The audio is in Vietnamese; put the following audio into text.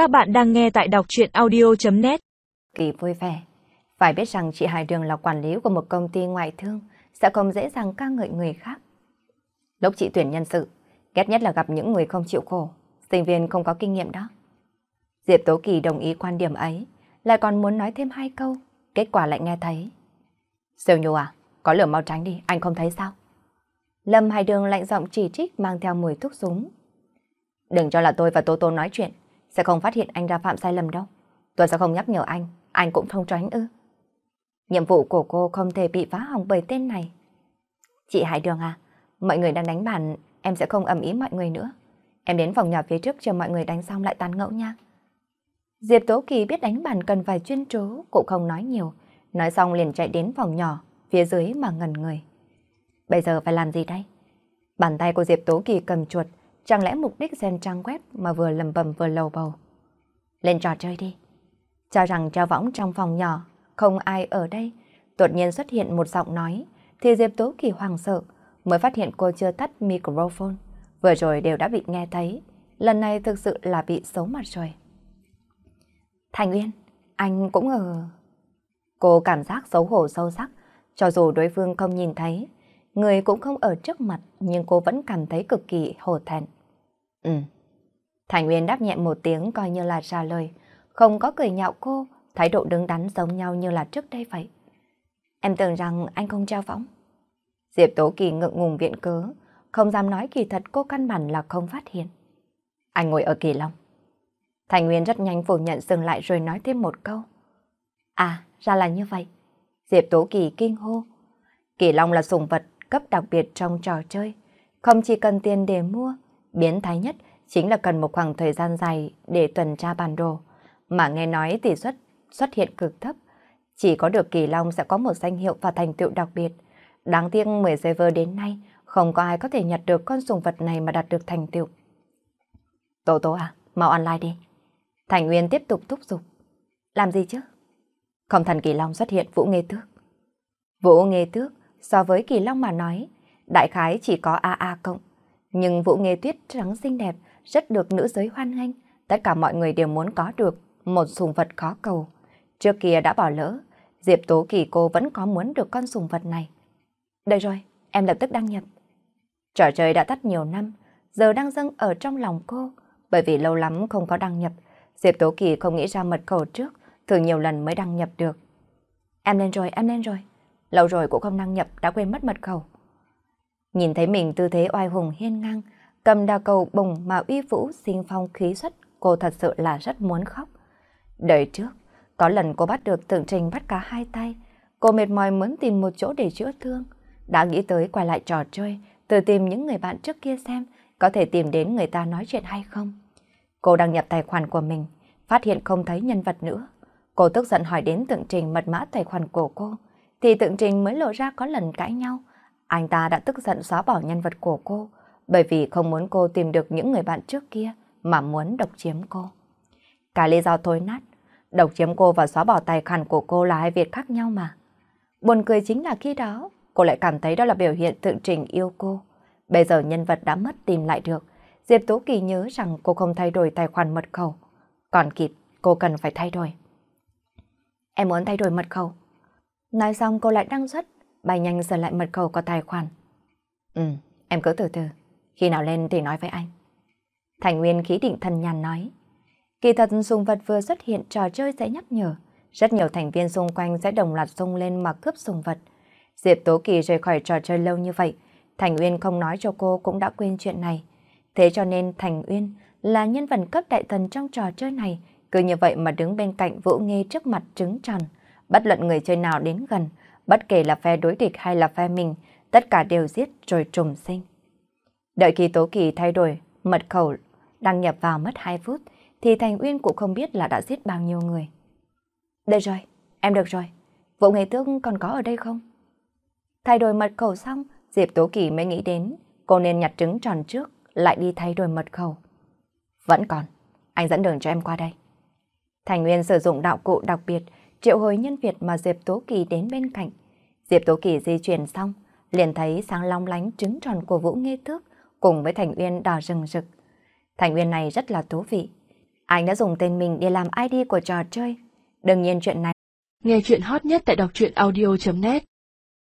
Các bạn đang nghe tại đọc chuyện audio.net Kỳ vui vẻ. Phải biết rằng chị Hải Đường là quản lý của một công ty ngoại thương, sẽ không dễ dàng ca ngợi người khác. Lúc chị tuyển nhân sự, ghét nhất là gặp những người không chịu khổ, sinh viên không có kinh nghiệm đó. Diệp Tố Kỳ đồng ý quan điểm ấy, lại còn muốn nói thêm hai câu, kết quả lại nghe thấy. Siêu Nhu à, có lửa mau tránh đi, anh không thấy sao? Lâm Hải Đường lạnh giọng chỉ trích mang theo mùi thuốc súng. Đừng cho là tôi và Tô Tô nói chuyện, sẽ không phát hiện anh ra phạm sai lầm đâu. Tôi sẽ không nhắc nhở anh, anh cũng không tránh ư. Nhiệm vụ của cô không thể bị phá hỏng bởi tên này. Chị Hải Đường à, mọi người đang đánh bàn, em sẽ không ầm ý mọi người nữa. Em đến phòng nhỏ phía trước chờ mọi người đánh xong lại tán ngẫu nha. Diệp Tố Kỳ biết đánh bàn cần phải chuyên trố, cũng không nói nhiều. Nói xong liền chạy đến phòng nhỏ, phía dưới mà ngần người. Bây giờ phải làm gì đây? Bàn tay của Diệp Tố Kỳ cầm chuột, chẳng lẽ mục đích xem trang web mà vừa lầm bầm vừa lầu bầu. Lên trò chơi đi. Cho rằng treo võng trong phòng nhỏ, không ai ở đây, đột nhiên xuất hiện một giọng nói, thì Diệp Tố Kỳ hoàng sợ, mới phát hiện cô chưa tắt microphone. Vừa rồi đều đã bị nghe thấy, lần này thực sự là bị xấu mặt rồi. Thành Uyên, anh cũng ở... Cô cảm giác xấu hổ sâu sắc, cho dù đối phương không nhìn thấy, người cũng không ở trước mặt, nhưng cô vẫn cảm thấy cực kỳ hổ thẹn. Ừ. Thành Uyên đáp nhẹ một tiếng coi như là trả lời, không có cười nhạo cô, thái độ đứng đắn giống nhau như là trước đây vậy. Em tưởng rằng anh không treo võng. Diệp Tố Kỳ ngượng ngùng viện cớ, không dám nói kỳ thật cô căn bản là không phát hiện. Anh ngồi ở kỳ long. Thành Nguyên rất nhanh phủ nhận dừng lại rồi nói thêm một câu. À, ra là như vậy. Diệp Tố Kỳ kinh hô. Kỳ Long là sủng vật cấp đặc biệt trong trò chơi. Không chỉ cần tiền để mua, biến thái nhất chính là cần một khoảng thời gian dài để tuần tra bản đồ. Mà nghe nói tỷ suất xuất hiện cực thấp. Chỉ có được Kỳ Long sẽ có một danh hiệu và thành tựu đặc biệt. Đáng tiếc 10 server đến nay, không có ai có thể nhặt được con sủng vật này mà đạt được thành tựu. Tố tố à, mau online đi. Thành Nguyên tiếp tục thúc giục. Làm gì chứ? Không thần Kỳ Long xuất hiện Vũ Nghê Tước. Vũ Nghê Tước so với Kỳ Long mà nói, đại khái chỉ có AA cộng. Nhưng Vũ Nghê Tuyết trắng xinh đẹp, rất được nữ giới hoan nghênh. Tất cả mọi người đều muốn có được một sùng vật khó cầu. Trước kia đã bỏ lỡ, Diệp Tố Kỳ cô vẫn có muốn được con sùng vật này. Đây rồi, em lập tức đăng nhập. Trò chơi đã tắt nhiều năm, giờ đang dâng ở trong lòng cô, bởi vì lâu lắm không có đăng nhập. Diệp Tố Kỳ không nghĩ ra mật khẩu trước, thử nhiều lần mới đăng nhập được. Em lên rồi, em lên rồi. Lâu rồi cũng không đăng nhập, đã quên mất mật khẩu. Nhìn thấy mình tư thế oai hùng hiên ngang, cầm đào cầu bùng mà uy vũ sinh phong khí xuất, cô thật sự là rất muốn khóc. Đời trước, có lần cô bắt được tượng trình bắt cả hai tay, cô mệt mỏi muốn tìm một chỗ để chữa thương. Đã nghĩ tới quay lại trò chơi, từ tìm những người bạn trước kia xem có thể tìm đến người ta nói chuyện hay không. Cô đăng nhập tài khoản của mình, phát hiện không thấy nhân vật nữa. Cô tức giận hỏi đến tượng trình mật mã tài khoản của cô, thì tượng trình mới lộ ra có lần cãi nhau. Anh ta đã tức giận xóa bỏ nhân vật của cô, bởi vì không muốn cô tìm được những người bạn trước kia mà muốn độc chiếm cô. Cả lý do thối nát, độc chiếm cô và xóa bỏ tài khoản của cô là hai việc khác nhau mà. Buồn cười chính là khi đó, cô lại cảm thấy đó là biểu hiện tượng trình yêu cô. Bây giờ nhân vật đã mất tìm lại được, Diệp tú Kỳ nhớ rằng cô không thay đổi tài khoản mật khẩu. Còn kịp, cô cần phải thay đổi. Em muốn thay đổi mật khẩu. Nói xong cô lại đăng xuất, bài nhanh sửa lại mật khẩu của tài khoản. Ừ, em cứ từ từ, khi nào lên thì nói với anh. Thành Nguyên khí định thần nhàn nói. Kỳ thật sùng vật vừa xuất hiện trò chơi sẽ nhắc nhở. Rất nhiều thành viên xung quanh sẽ đồng loạt xung lên mà cướp sùng vật. Diệp Tố Kỳ rời khỏi trò chơi lâu như vậy, Thành Uyên không nói cho cô cũng đã quên chuyện này. Thế cho nên Thành Uyên là nhân vật cấp đại thần trong trò chơi này, cứ như vậy mà đứng bên cạnh Vũ Nghê trước mặt trứng tròn. Bất luận người chơi nào đến gần, bất kể là phe đối địch hay là phe mình, tất cả đều giết rồi trùng sinh. Đợi khi Tố Kỳ thay đổi mật khẩu đăng nhập vào mất 2 phút, thì Thành Uyên cũng không biết là đã giết bao nhiêu người. Đây rồi, em được rồi. Vũ nghệ Tước còn có ở đây không? Thay đổi mật khẩu xong, Diệp Tố Kỳ mới nghĩ đến cô nên nhặt trứng tròn trước, lại đi thay đổi mật khẩu. Vẫn còn, anh dẫn đường cho em qua đây. Thành Nguyên sử dụng đạo cụ đặc biệt, triệu hồi nhân Việt mà Diệp Tố Kỳ đến bên cạnh. Diệp Tố Kỳ di chuyển xong, liền thấy sáng long lánh trứng tròn của Vũ Nghê Tước cùng với Thành Uyên đỏ rừng rực. Thành Uyên này rất là thú vị. Anh đã dùng tên mình để làm ID của trò chơi. Đương nhiên chuyện này. Nghe chuyện hot nhất tại đọc truyện audio.net